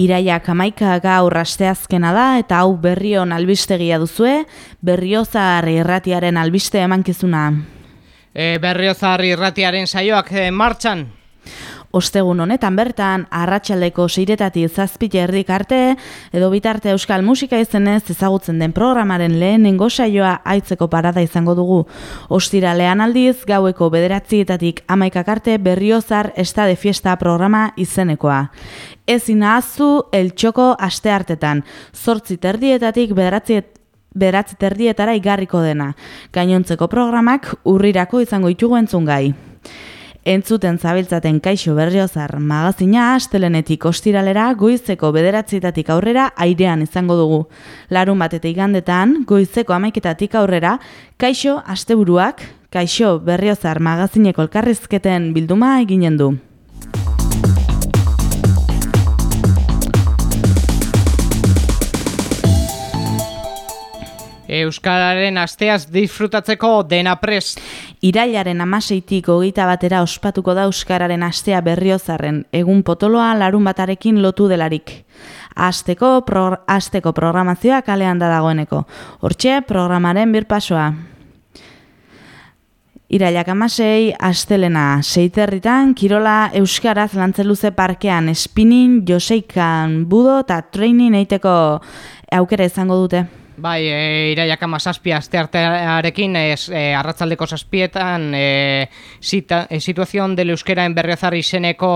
Iraiak amaika gaur asteazkena da eta hau berrion albistegia duzue, berriozar irratiaren albiste emankizuna. E, berriozar irratiaren saioak e, martxan. Ostegun honetan bertan, arratsaldeko seiretatik zazpite erdik arte, edo bitarte euskal musika izenez ezagutzen den programaren lehenengo saioa aitzeko parada izango dugu. Ostiralean aldiz, gaueko bederatzietatik amaikak arte berriozar estade fiesta programa izenekoa. Ez inahazu el txoko aste hartetan, zortzi terdietatik bederatziet beratzi terdietara igarriko dena. Gainontzeko programak urrirako izango itugu entzun gai. Entzuten zabiltzaten kaixo berriozar magazina astelenetik ostiralera goizeko bederatzietatik aurrera airean izango dugu. Larun batetik gandetan, goizeko amaiketatik aurrera, kaixo asteburuak, kaixo berriozar magazineko elkarrizketen bilduma eginen du. Euskararen asteaz disfrutatzeko dena pres. Irailaren amaseitik hogeita batera ospatuko da Euskararen astea berriozarren, egun potoloa larun batarekin lotu delarik. Asteko, pro, asteko programazioa kalean da dagoeneko. Hortxe, programaren birpasoa. Irailak amasei, astelena, seiterritan, Kirola Euskaraz lantzeluze parkean, spinning, joseikan, budo eta training eiteko aukera izango dute. Bai, e, iraiak ama zazpia azte artearekin e, arratzaldeko zazpietan e, sita, e, situazion del euskera en berriozar izeneko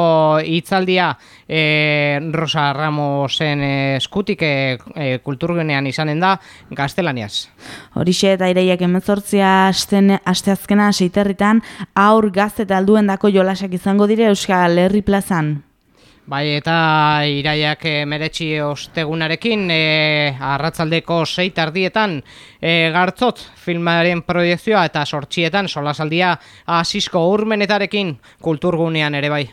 hitzaldia e, Rosa Ramosen eskutik e, e, kulturgenean izanen da gaztelaniaz. Horixe eta iraiak emezortzia asteazkena seiterritan aur gazte alduen dako jolasak izango dire Euskal Herri plazan. Bai, eta iraiak e, meretxi ostegunarekin e, arratzaldeko seit ardietan e, gartzot filmaren proiezioa eta sortxietan solasaldia asisko urmenetarekin kulturgunean ere bai.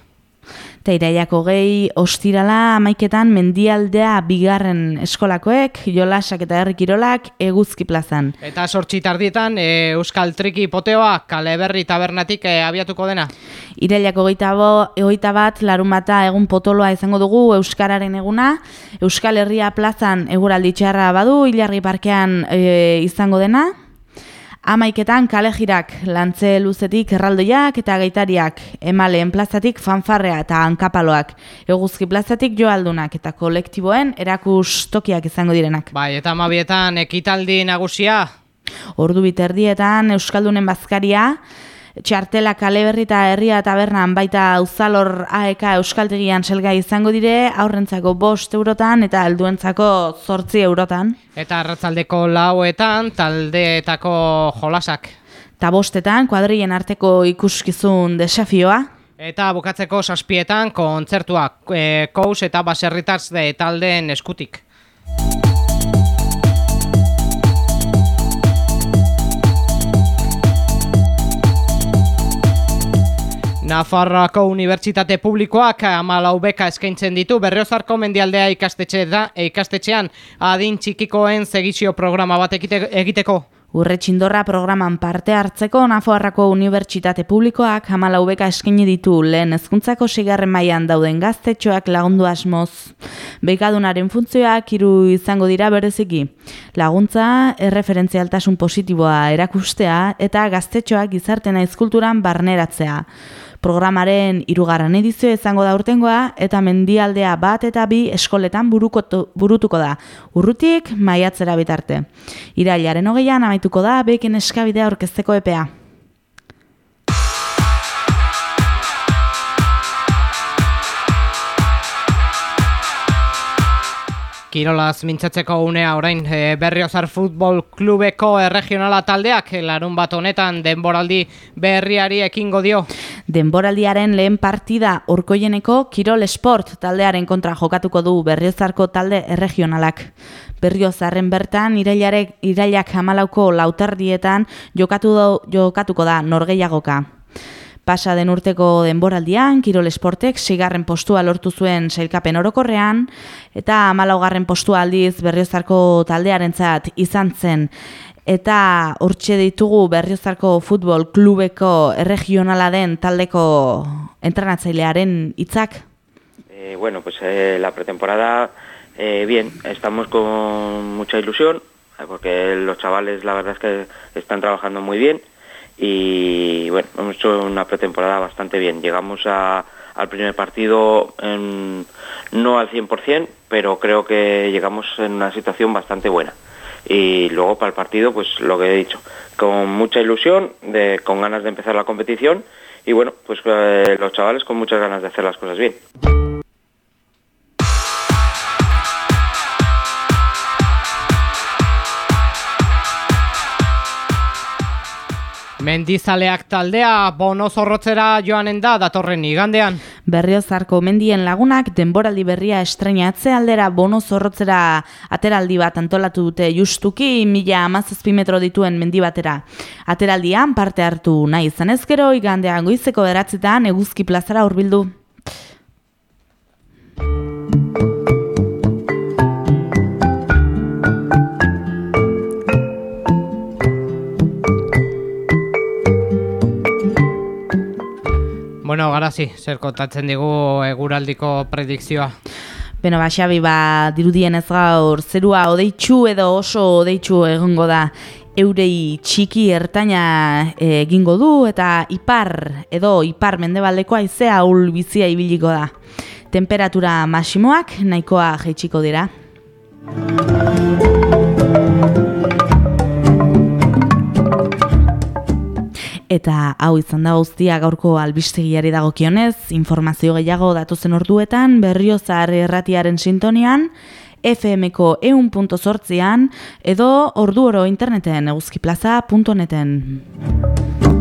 Eta iraiako gehi ostirala amaiketan mendialdea bigarren eskolakoek, jolasak eta herrikirolak eguzki plazan. Eta sortxi tardietan e, Euskal Triki Poteoa kale berri tabernatik e, abiatuko dena. Iraiako egoita bat larun bata egun potoloa izango dugu Euskararen eguna. Euskal Herria plazan eguraldi txarra badu, hilarri parkean e, izango dena. Amaiketan kalejirak lantze luzetik erraldoiak eta gaitariak, emaleen plazatik fanfarrea eta hankapaloak, eguzki plazatik joaldunak eta kolektiboen erakus tokiak izango direnak. Bai, eta amabietan ekitaldi nagusia? Ordu biterdietan Euskaldunen bazkaria, txartela kale berri eta herria tabernan baita uzalor AEK Euskaltegian selga izango dire, aurrentzako bost eurotan eta alduentzako zortzi eurotan. Eta arratzaldeko lauetan taldeetako jolasak. Eta bostetan kuadrien arteko ikuskizun desafioa. Eta bukatzeko saspietan kontzertuak e, kous eta baserritaz de taldeen eskutik. Nafarroako Unibertsitate Publikoak amalau beka eskaintzen ditu berriozarko mendialdea ikastetxe da, ikastetxean adin txikikoen segizio programa bat egiteko. Urre txindorra programan parte hartzeko Nafarroako Unibertsitate Publikoak amalau beka eskaini ditu lehen ezkuntzako sigarren mailan dauden gaztetxoak lagundu asmoz. Bekadunaren funtzioak hiru izango dira bereziki. Laguntza, erreferentzialtasun positiboa erakustea eta gaztetxoak gizartena izkulturan barneratzea programaren irugarren edizio izango da urtengoa eta mendialdea bat eta bi eskoletan buruko, burutuko da. Urrutik maiatzera bitarte. Irailaren hogeian amaituko da bekin eskabidea orkesteko epea. Kirolaz mintzatzeko unea orain e, Berriozar Futbol Klubeko erregionala taldeak larun bat honetan denboraldi berriari ekingo dio. Denboraldiaren lehen partida orkoieneko Kirol Sport taldearen kontra jokatuko du Berriozarko talde erregionalak. Berriozarren bertan irailak, irailak hamalauko lautardietan jokatu do, jokatuko da norgeiagoka. Pasa den urteko denboraldian, Kirol Esportek sigarren postua lortu zuen sailkapen orokorrean, eta amalaugarren postua aldiz berriozarko taldearentzat izan zen. Eta hortxe ditugu berriozarko futbol klubeko erregionala den taldeko entrenatzailearen hitzak. E, bueno, pues eh, la pretemporada, eh, bien, estamos con mucha ilusión, porque los chavales la verdad es que están trabajando muy bien y bueno, hemos hecho una pretemporada bastante bien. Llegamos al primer partido no al 100%, pero creo que llegamos en una situación bastante buena. Y luego para el partido, pues lo que he dicho, con mucha ilusión, de, con ganas de empezar la competición y bueno, pues eh, los chavales con muchas ganas de hacer las cosas bien. Mendizaleak taldea bono zorrotzera joanen da datorren igandean. Berriozarko mendien lagunak denboraldi berria estreñatze aldera bono zorrotzera ateraldi bat antolatu dute justuki mila amazazpi metro dituen mendi batera. Ateraldian parte hartu nahi izan ezkero igandean goizeko beratzetan eguzki plazara hurbildu. Garazi, zer kontatzen digu eguraldiko predikzioa. Beno, ba, Xabi, ba, dirudien ez gaur, zerua odeitxu edo oso odeitxu egongo da eurei txiki ertaina egingo du eta ipar edo ipar mendebaldeko aizea ul bizia ibiliko da. Temperatura masimoak nahikoa jaitsiko dira. Eta hau izan da guztia gaurko albistegiari dagokionez, informazio gehiago datuzen orduetan, berriozar erratiaren sintonian, FMko eun edo ordu oro interneten eguzkiplaza.neten.